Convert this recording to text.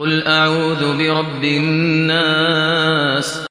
قُلْ أَعُوذُ بِرَبِّ النَّاسِ